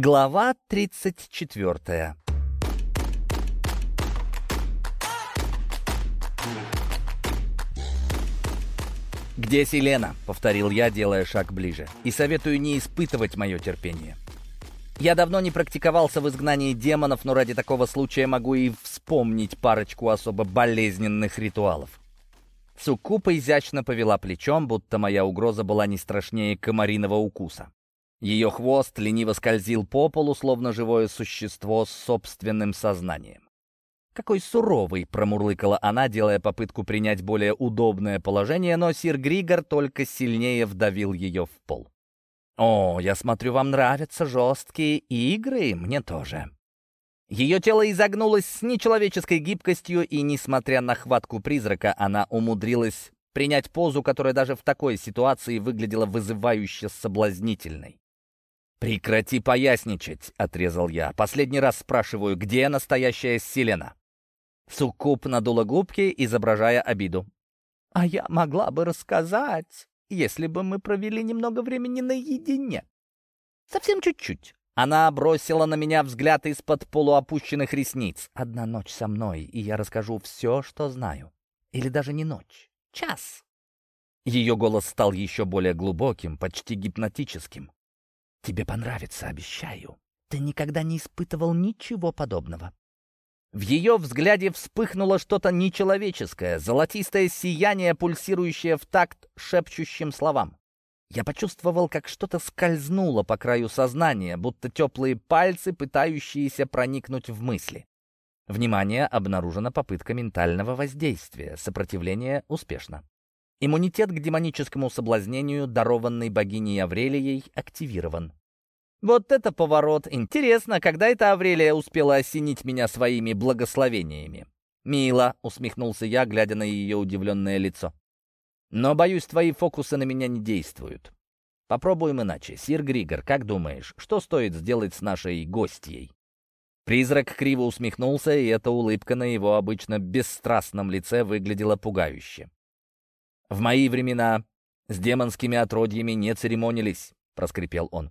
Глава 34 «Где Селена?» — повторил я, делая шаг ближе. «И советую не испытывать мое терпение. Я давно не практиковался в изгнании демонов, но ради такого случая могу и вспомнить парочку особо болезненных ритуалов». Суккупа изящно повела плечом, будто моя угроза была не страшнее комариного укуса. Ее хвост лениво скользил по полу, словно живое существо с собственным сознанием. «Какой суровый!» — промурлыкала она, делая попытку принять более удобное положение, но сир Григор только сильнее вдавил ее в пол. «О, я смотрю, вам нравятся жесткие игры, мне тоже». Ее тело изогнулось с нечеловеческой гибкостью, и, несмотря на хватку призрака, она умудрилась принять позу, которая даже в такой ситуации выглядела вызывающе соблазнительной. «Прекрати поясничать», — отрезал я. «Последний раз спрашиваю, где настоящая Селена?» Суккуб надула губки, изображая обиду. «А я могла бы рассказать, если бы мы провели немного времени наедине. Совсем чуть-чуть». Она бросила на меня взгляд из-под полуопущенных ресниц. «Одна ночь со мной, и я расскажу все, что знаю. Или даже не ночь. Час». Ее голос стал еще более глубоким, почти гипнотическим. Тебе понравится, обещаю. Ты никогда не испытывал ничего подобного. В ее взгляде вспыхнуло что-то нечеловеческое, золотистое сияние, пульсирующее в такт шепчущим словам. Я почувствовал, как что-то скользнуло по краю сознания, будто теплые пальцы, пытающиеся проникнуть в мысли. Внимание, обнаружена попытка ментального воздействия. Сопротивление успешно. Иммунитет к демоническому соблазнению, дарованный богиней Аврелией, активирован. Вот это поворот! Интересно, когда это Аврелия успела осенить меня своими благословениями? «Мило», — усмехнулся я, глядя на ее удивленное лицо. «Но, боюсь, твои фокусы на меня не действуют. Попробуем иначе. Сир Григор, как думаешь, что стоит сделать с нашей гостьей?» Призрак криво усмехнулся, и эта улыбка на его обычно бесстрастном лице выглядела пугающе. «В мои времена с демонскими отродьями не церемонились», — проскрипел он.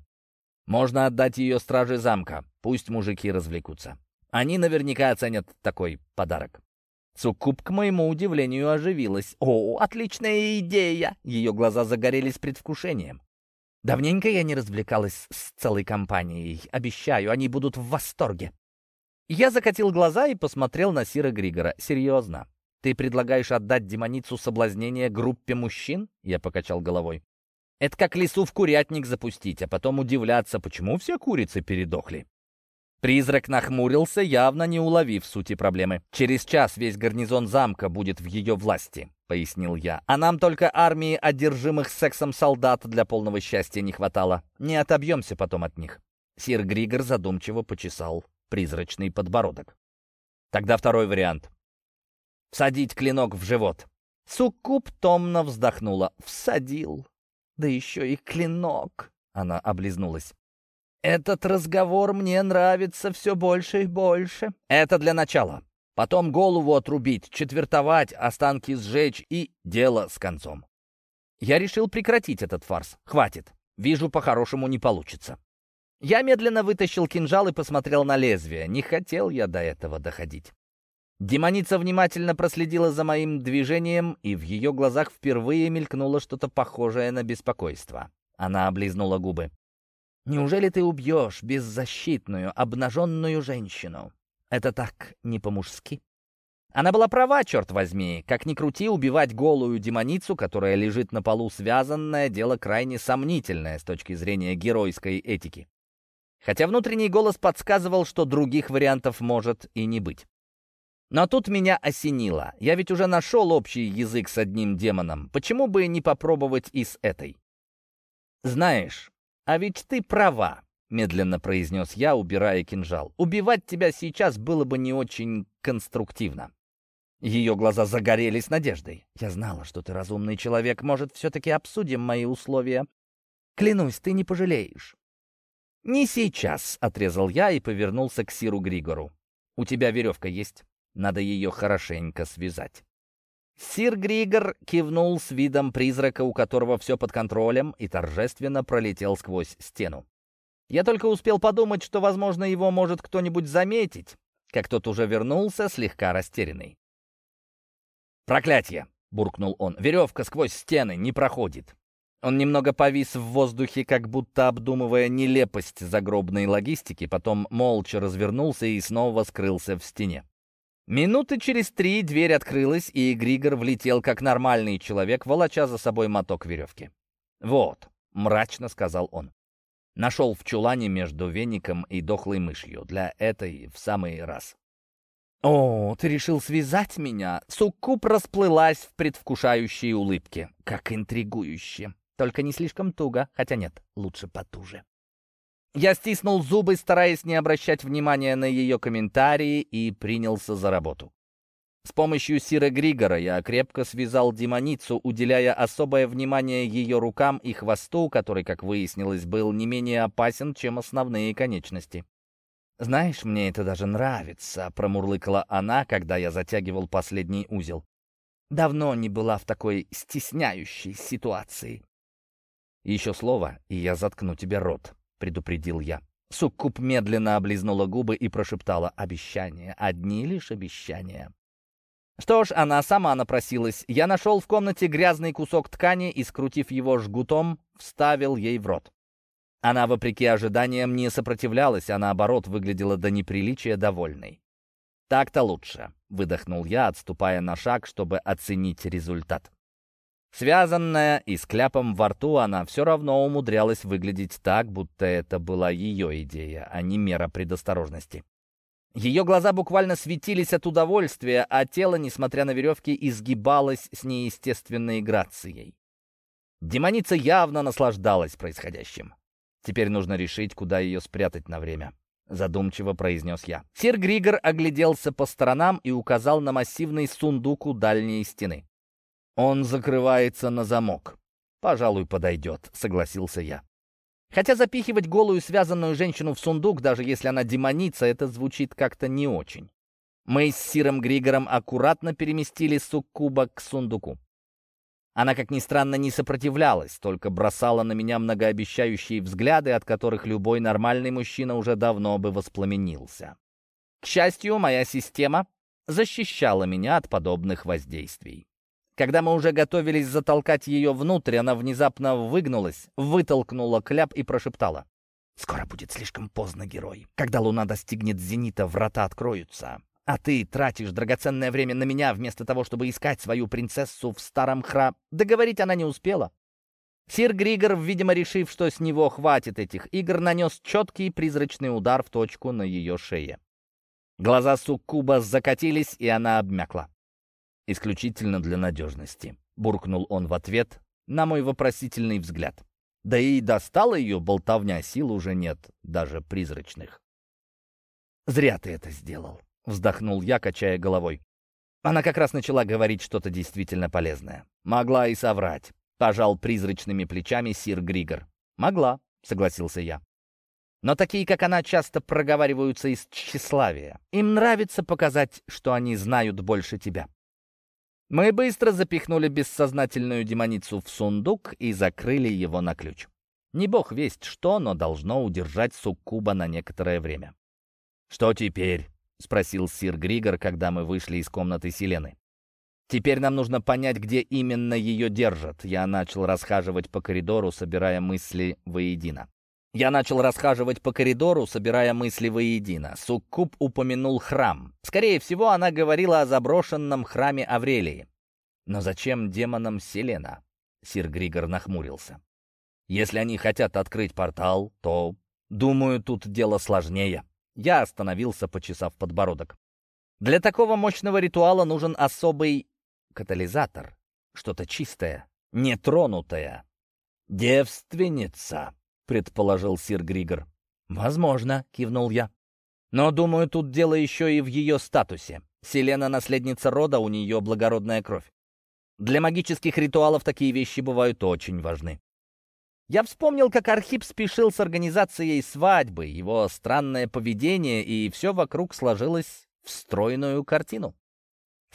«Можно отдать ее страже замка, пусть мужики развлекутся. Они наверняка оценят такой подарок». Суккуб, к моему удивлению, оживилась. «О, отличная идея!» Ее глаза загорелись предвкушением. «Давненько я не развлекалась с целой компанией. Обещаю, они будут в восторге». Я закатил глаза и посмотрел на Сира Григора. «Серьезно? «Ты предлагаешь отдать демоницу соблазнения группе мужчин?» Я покачал головой. «Это как лису в курятник запустить, а потом удивляться, почему все курицы передохли». Призрак нахмурился, явно не уловив сути проблемы. «Через час весь гарнизон замка будет в ее власти», — пояснил я. «А нам только армии одержимых сексом солдат для полного счастья не хватало. Не отобьемся потом от них». Сир Григор задумчиво почесал призрачный подбородок. «Тогда второй вариант. Всадить клинок в живот. Суккуб томно вздохнула. Всадил. Да еще и клинок. Она облизнулась. Этот разговор мне нравится все больше и больше. Это для начала. Потом голову отрубить, четвертовать, останки сжечь и дело с концом. Я решил прекратить этот фарс. Хватит. Вижу, по-хорошему не получится. Я медленно вытащил кинжал и посмотрел на лезвие. Не хотел я до этого доходить. Демоница внимательно проследила за моим движением, и в ее глазах впервые мелькнуло что-то похожее на беспокойство. Она облизнула губы. «Неужели ты убьешь беззащитную, обнаженную женщину? Это так не по-мужски?» Она была права, черт возьми. Как ни крути, убивать голую демоницу, которая лежит на полу связанная, дело крайне сомнительное с точки зрения геройской этики. Хотя внутренний голос подсказывал, что других вариантов может и не быть. Но тут меня осенило. Я ведь уже нашел общий язык с одним демоном. Почему бы не попробовать и с этой? «Знаешь, а ведь ты права», — медленно произнес я, убирая кинжал. «Убивать тебя сейчас было бы не очень конструктивно». Ее глаза загорелись надеждой. «Я знала, что ты разумный человек. Может, все-таки обсудим мои условия? Клянусь, ты не пожалеешь». «Не сейчас», — отрезал я и повернулся к Сиру Григору. «У тебя веревка есть?» Надо ее хорошенько связать. Сир Григор кивнул с видом призрака, у которого все под контролем, и торжественно пролетел сквозь стену. Я только успел подумать, что, возможно, его может кто-нибудь заметить, как тот уже вернулся, слегка растерянный. «Проклятье!» — буркнул он. «Веревка сквозь стены не проходит». Он немного повис в воздухе, как будто обдумывая нелепость загробной логистики, потом молча развернулся и снова скрылся в стене. Минуты через три дверь открылась, и Григор влетел как нормальный человек, волоча за собой моток веревки. «Вот», — мрачно сказал он, — нашел в чулане между веником и дохлой мышью. Для этой в самый раз. «О, ты решил связать меня?» Суккуб расплылась в предвкушающей улыбке. «Как интригующе!» Только не слишком туго, хотя нет, лучше потуже. Я стиснул зубы, стараясь не обращать внимания на ее комментарии, и принялся за работу. С помощью Сира Григора я крепко связал демоницу, уделяя особое внимание ее рукам и хвосту, который, как выяснилось, был не менее опасен, чем основные конечности. «Знаешь, мне это даже нравится», — промурлыкала она, когда я затягивал последний узел. «Давно не была в такой стесняющей ситуации». «Еще слово, и я заткну тебе рот», — предупредил я. Суккуб медленно облизнула губы и прошептала «Обещания, одни лишь обещания». Что ж, она сама напросилась. Я нашел в комнате грязный кусок ткани и, скрутив его жгутом, вставил ей в рот. Она, вопреки ожиданиям, не сопротивлялась, а наоборот выглядела до неприличия довольной. «Так-то лучше», — выдохнул я, отступая на шаг, чтобы оценить результат. Связанная и с кляпом во рту, она все равно умудрялась выглядеть так, будто это была ее идея, а не мера предосторожности. Ее глаза буквально светились от удовольствия, а тело, несмотря на веревки, изгибалось с неестественной грацией. Демоница явно наслаждалась происходящим. Теперь нужно решить, куда ее спрятать на время. Задумчиво произнес я. Сир Григор огляделся по сторонам и указал на массивный сундук у дальней стены. Он закрывается на замок. Пожалуй, подойдет, согласился я. Хотя запихивать голую связанную женщину в сундук, даже если она демоница, это звучит как-то не очень. Мы с Сиром Григором аккуратно переместили суккуба к сундуку. Она, как ни странно, не сопротивлялась, только бросала на меня многообещающие взгляды, от которых любой нормальный мужчина уже давно бы воспламенился. К счастью, моя система защищала меня от подобных воздействий. Когда мы уже готовились затолкать ее внутрь, она внезапно выгнулась, вытолкнула кляп и прошептала. «Скоро будет слишком поздно, герой. Когда луна достигнет зенита, врата откроются. А ты тратишь драгоценное время на меня, вместо того, чтобы искать свою принцессу в старом храм. Договорить она не успела». Сир Григор, видимо, решив, что с него хватит этих игр, нанес четкий призрачный удар в точку на ее шее. Глаза Суккуба закатились, и она обмякла исключительно для надежности», — буркнул он в ответ на мой вопросительный взгляд. Да и достала ее болтовня, сил уже нет, даже призрачных. «Зря ты это сделал», — вздохнул я, качая головой. Она как раз начала говорить что-то действительно полезное. Могла и соврать. Пожал призрачными плечами сир Григор. «Могла», — согласился я. Но такие, как она, часто проговариваются из тщеславия. Им нравится показать, что они знают больше тебя. Мы быстро запихнули бессознательную демоницу в сундук и закрыли его на ключ. Не бог весть что, но должно удержать суккуба на некоторое время. «Что теперь?» — спросил сир Григор, когда мы вышли из комнаты Селены. «Теперь нам нужно понять, где именно ее держат». Я начал расхаживать по коридору, собирая мысли воедино. Я начал расхаживать по коридору, собирая мысли воедино. Суккуб упомянул храм. Скорее всего, она говорила о заброшенном храме Аврелии. Но зачем демонам Селена? Сир Григор нахмурился. Если они хотят открыть портал, то, думаю, тут дело сложнее. Я остановился, почесав подбородок. Для такого мощного ритуала нужен особый катализатор. Что-то чистое, нетронутое. Девственница предположил сир Григор. «Возможно», — кивнул я. «Но, думаю, тут дело еще и в ее статусе. Селена — наследница рода, у нее благородная кровь. Для магических ритуалов такие вещи бывают очень важны. Я вспомнил, как Архип спешил с организацией свадьбы, его странное поведение, и все вокруг сложилось в стройную картину.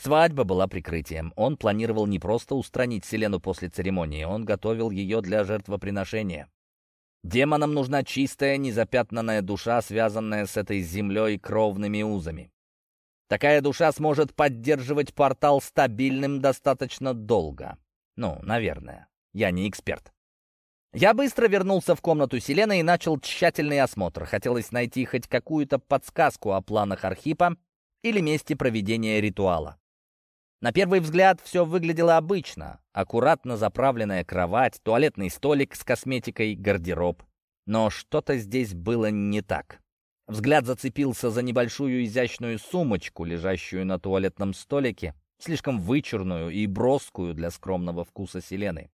Свадьба была прикрытием. Он планировал не просто устранить Селену после церемонии, он готовил ее для жертвоприношения. Демонам нужна чистая, незапятнанная душа, связанная с этой землей кровными узами. Такая душа сможет поддерживать портал стабильным достаточно долго. Ну, наверное. Я не эксперт. Я быстро вернулся в комнату Селены и начал тщательный осмотр. Хотелось найти хоть какую-то подсказку о планах Архипа или месте проведения ритуала. На первый взгляд все выглядело обычно. Аккуратно заправленная кровать, туалетный столик с косметикой, гардероб. Но что-то здесь было не так. Взгляд зацепился за небольшую изящную сумочку, лежащую на туалетном столике, слишком вычурную и броскую для скромного вкуса Селены.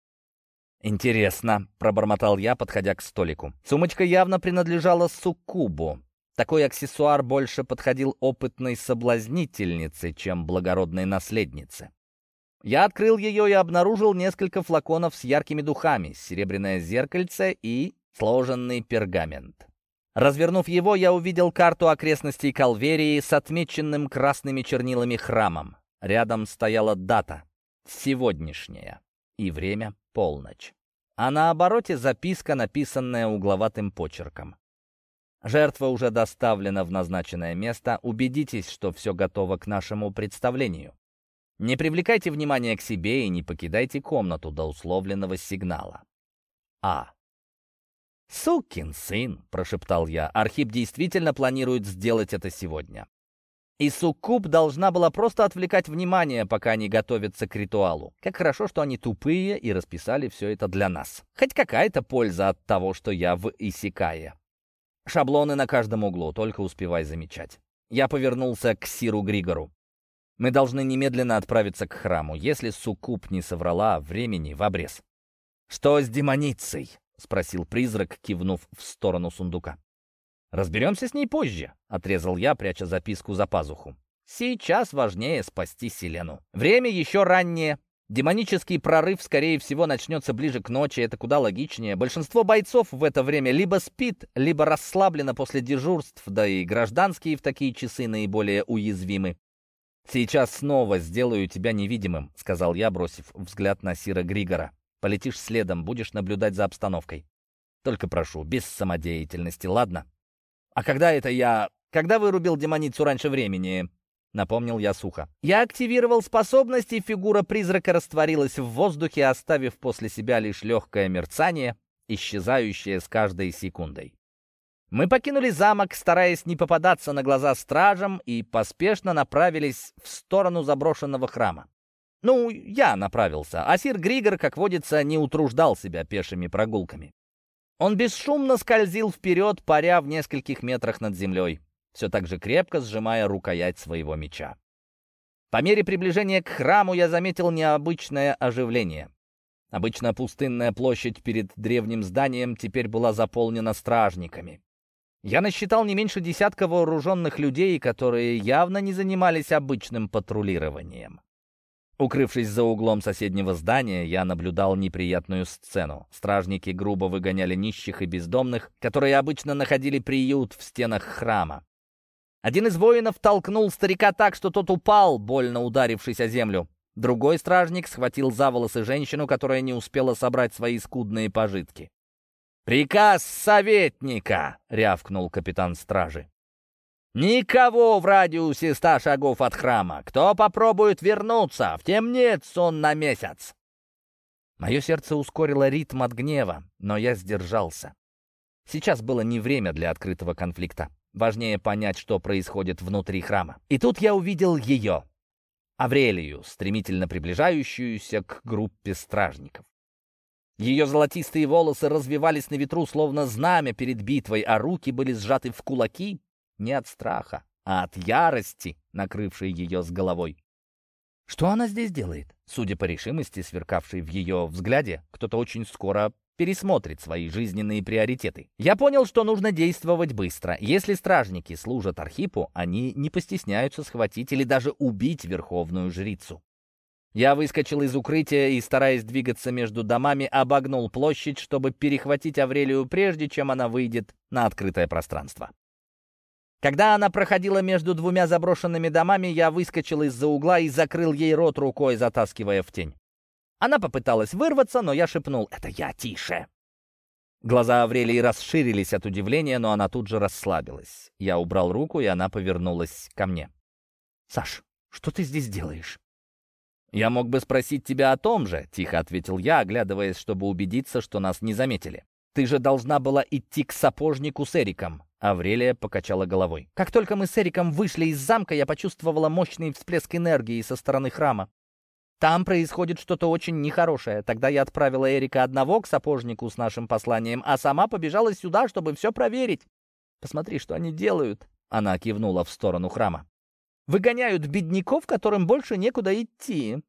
«Интересно», — пробормотал я, подходя к столику. Сумочка явно принадлежала суккубу. Такой аксессуар больше подходил опытной соблазнительнице, чем благородной наследнице. Я открыл ее и обнаружил несколько флаконов с яркими духами, серебряное зеркальце и сложенный пергамент. Развернув его, я увидел карту окрестностей Калверии с отмеченным красными чернилами храмом. Рядом стояла дата — сегодняшняя, и время — полночь. А на обороте записка, написанная угловатым почерком. Жертва уже доставлена в назначенное место. Убедитесь, что все готово к нашему представлению. Не привлекайте внимания к себе и не покидайте комнату до условленного сигнала. А. «Сукин сын!» — прошептал я. Архип действительно планирует сделать это сегодня. И Суккуб должна была просто отвлекать внимание, пока они готовятся к ритуалу. Как хорошо, что они тупые и расписали все это для нас. Хоть какая-то польза от того, что я в Исикае. Шаблоны на каждом углу, только успевай замечать. Я повернулся к Сиру Григору. Мы должны немедленно отправиться к храму. Если Суккуб не соврала, времени в обрез. «Что с демоницей?» — спросил призрак, кивнув в сторону сундука. «Разберемся с ней позже», — отрезал я, пряча записку за пазуху. «Сейчас важнее спасти Селену. Время еще раннее. Демонический прорыв, скорее всего, начнется ближе к ночи, это куда логичнее. Большинство бойцов в это время либо спит, либо расслаблено после дежурств, да и гражданские в такие часы наиболее уязвимы. «Сейчас снова сделаю тебя невидимым», — сказал я, бросив взгляд на Сира Григора. «Полетишь следом, будешь наблюдать за обстановкой. Только прошу, без самодеятельности, ладно?» «А когда это я... Когда вырубил демоницу раньше времени?» Напомнил я сухо. Я активировал способности, фигура призрака растворилась в воздухе, оставив после себя лишь легкое мерцание, исчезающее с каждой секундой. Мы покинули замок, стараясь не попадаться на глаза стражам, и поспешно направились в сторону заброшенного храма. Ну, я направился, а сир Григор, как водится, не утруждал себя пешими прогулками. Он бесшумно скользил вперед, паря в нескольких метрах над землей, все так же крепко сжимая рукоять своего меча. По мере приближения к храму я заметил необычное оживление. Обычно пустынная площадь перед древним зданием теперь была заполнена стражниками. Я насчитал не меньше десятка вооруженных людей, которые явно не занимались обычным патрулированием. Укрывшись за углом соседнего здания, я наблюдал неприятную сцену. Стражники грубо выгоняли нищих и бездомных, которые обычно находили приют в стенах храма. Один из воинов толкнул старика так, что тот упал, больно ударившись о землю. Другой стражник схватил за волосы женщину, которая не успела собрать свои скудные пожитки. «Приказ советника!» — рявкнул капитан стражи. Никого в радиусе ста шагов от храма. Кто попробует вернуться, в темнец он на месяц. Мое сердце ускорило ритм от гнева, но я сдержался. Сейчас было не время для открытого конфликта. Важнее понять, что происходит внутри храма. И тут я увидел ее, Аврелию, стремительно приближающуюся к группе стражников. Ее золотистые волосы развивались на ветру, словно знамя перед битвой, а руки были сжаты в кулаки, не от страха, а от ярости, накрывшей ее с головой. Что она здесь делает? Судя по решимости, сверкавшей в ее взгляде, кто-то очень скоро пересмотрит свои жизненные приоритеты. Я понял, что нужно действовать быстро. Если стражники служат Архипу, они не постесняются схватить или даже убить верховную жрицу. Я выскочил из укрытия и, стараясь двигаться между домами, обогнул площадь, чтобы перехватить Аврелию прежде, чем она выйдет на открытое пространство. Когда она проходила между двумя заброшенными домами, я выскочил из-за угла и закрыл ей рот рукой, затаскивая в тень. Она попыталась вырваться, но я шепнул «Это я, тише!». Глаза Аврелии расширились от удивления, но она тут же расслабилась. Я убрал руку, и она повернулась ко мне. «Саш, что ты здесь делаешь?» «Я мог бы спросить тебя о том же», — тихо ответил я, оглядываясь, чтобы убедиться, что нас не заметили. «Ты же должна была идти к сапожнику с Эриком». Аврелия покачала головой. «Как только мы с Эриком вышли из замка, я почувствовала мощный всплеск энергии со стороны храма. Там происходит что-то очень нехорошее. Тогда я отправила Эрика одного к сапожнику с нашим посланием, а сама побежала сюда, чтобы все проверить. Посмотри, что они делают». Она кивнула в сторону храма. «Выгоняют бедняков, которым больше некуда идти».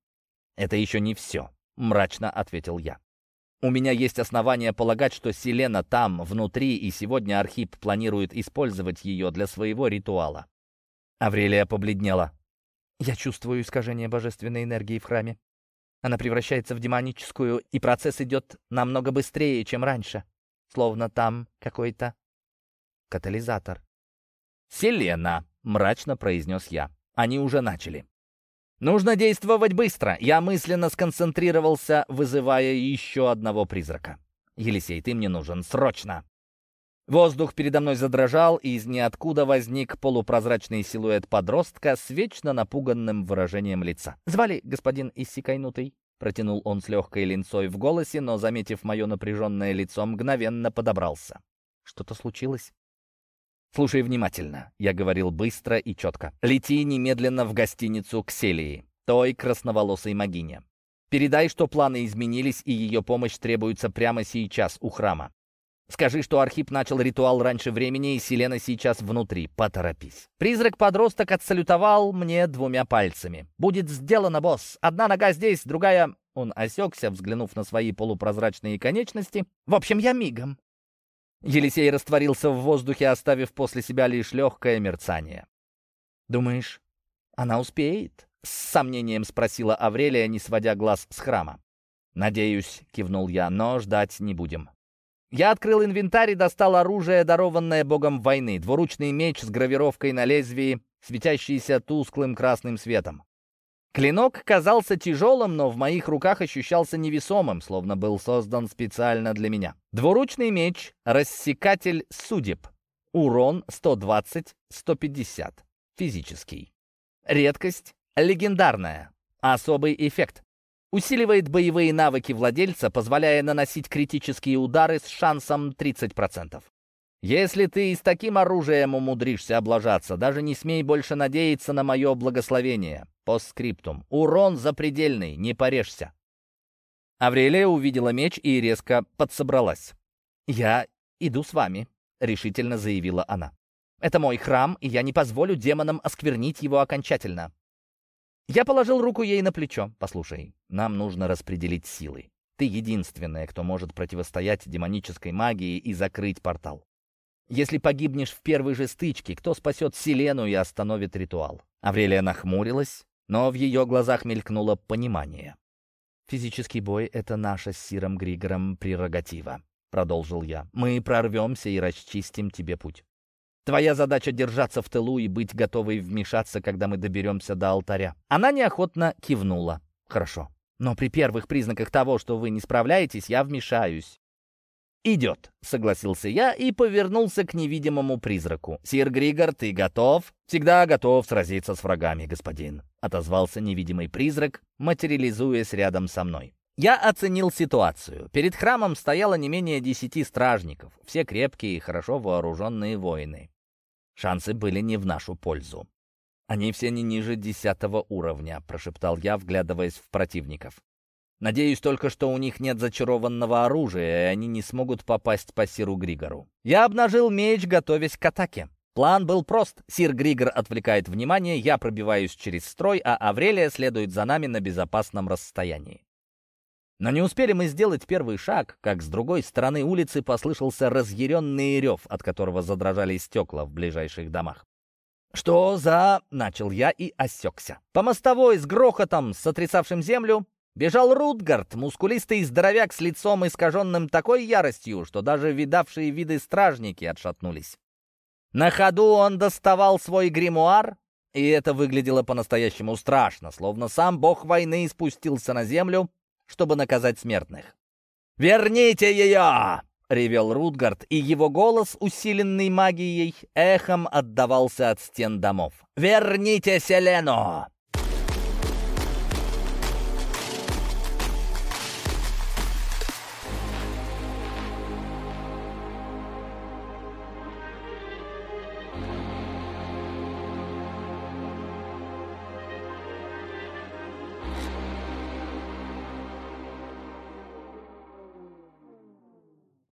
«Это еще не все», — мрачно ответил я. У меня есть основания полагать, что Селена там, внутри, и сегодня Архип планирует использовать ее для своего ритуала. Аврелия побледнела. «Я чувствую искажение божественной энергии в храме. Она превращается в демоническую, и процесс идет намного быстрее, чем раньше. Словно там какой-то катализатор». «Селена», — мрачно произнес я. «Они уже начали». Нужно действовать быстро. Я мысленно сконцентрировался, вызывая еще одного призрака. «Елисей, ты мне нужен. Срочно!» Воздух передо мной задрожал, и из ниоткуда возник полупрозрачный силуэт подростка с вечно напуганным выражением лица. «Звали господин Иссякайнутый?» Протянул он с легкой линцой в голосе, но, заметив мое напряженное лицо, мгновенно подобрался. «Что-то случилось?» «Слушай внимательно», — я говорил быстро и четко. «Лети немедленно в гостиницу к Селии, той красноволосой могине. Передай, что планы изменились, и ее помощь требуется прямо сейчас у храма. Скажи, что Архип начал ритуал раньше времени, и Селена сейчас внутри. Поторопись. Призрак-подросток отсалютовал мне двумя пальцами. «Будет сделано, босс. Одна нога здесь, другая...» Он осекся, взглянув на свои полупрозрачные конечности. «В общем, я мигом». Елисей растворился в воздухе, оставив после себя лишь легкое мерцание. «Думаешь, она успеет?» — с сомнением спросила Аврелия, не сводя глаз с храма. «Надеюсь», — кивнул я, — «но ждать не будем». Я открыл инвентарь и достал оружие, дарованное богом войны, двуручный меч с гравировкой на лезвии, светящийся тусклым красным светом. Клинок казался тяжелым, но в моих руках ощущался невесомым, словно был создан специально для меня. Двуручный меч, рассекатель судеб. Урон 120-150. Физический. Редкость легендарная. Особый эффект. Усиливает боевые навыки владельца, позволяя наносить критические удары с шансом 30%. Если ты и с таким оружием умудришься облажаться, даже не смей больше надеяться на мое благословение. Постскриптум. Урон запредельный, не порежься. Аврелия увидела меч и резко подсобралась. «Я иду с вами», — решительно заявила она. «Это мой храм, и я не позволю демонам осквернить его окончательно». Я положил руку ей на плечо. «Послушай, нам нужно распределить силы. Ты единственная, кто может противостоять демонической магии и закрыть портал. Если погибнешь в первой же стычке, кто спасет Селену и остановит ритуал?» Аврелия нахмурилась, но в ее глазах мелькнуло понимание. «Физический бой — это наша с Сиром Григором прерогатива», — продолжил я. «Мы прорвемся и расчистим тебе путь. Твоя задача — держаться в тылу и быть готовой вмешаться, когда мы доберемся до алтаря». Она неохотно кивнула. «Хорошо. Но при первых признаках того, что вы не справляетесь, я вмешаюсь. «Идет», — согласился я и повернулся к невидимому призраку. «Сир Григор, ты готов?» «Всегда готов сразиться с врагами, господин», — отозвался невидимый призрак, материализуясь рядом со мной. Я оценил ситуацию. Перед храмом стояло не менее десяти стражников, все крепкие и хорошо вооруженные воины. Шансы были не в нашу пользу. «Они все не ниже десятого уровня», — прошептал я, вглядываясь в противников. Надеюсь только, что у них нет зачарованного оружия, и они не смогут попасть по Сиру Григору. Я обнажил меч, готовясь к атаке. План был прост. Сир Григор отвлекает внимание, я пробиваюсь через строй, а Аврелия следует за нами на безопасном расстоянии. Но не успели мы сделать первый шаг, как с другой стороны улицы послышался разъяренный рев, от которого задрожали стекла в ближайших домах. «Что за...» — начал я и осекся. По мостовой с грохотом, сотрясавшим землю, Бежал Рутгард, мускулистый здоровяк с лицом искаженным такой яростью, что даже видавшие виды стражники отшатнулись. На ходу он доставал свой гримуар, и это выглядело по-настоящему страшно, словно сам бог войны спустился на землю, чтобы наказать смертных. «Верните ее!» — ревел Рутгард, и его голос, усиленный магией, эхом отдавался от стен домов. «Верните Селену!»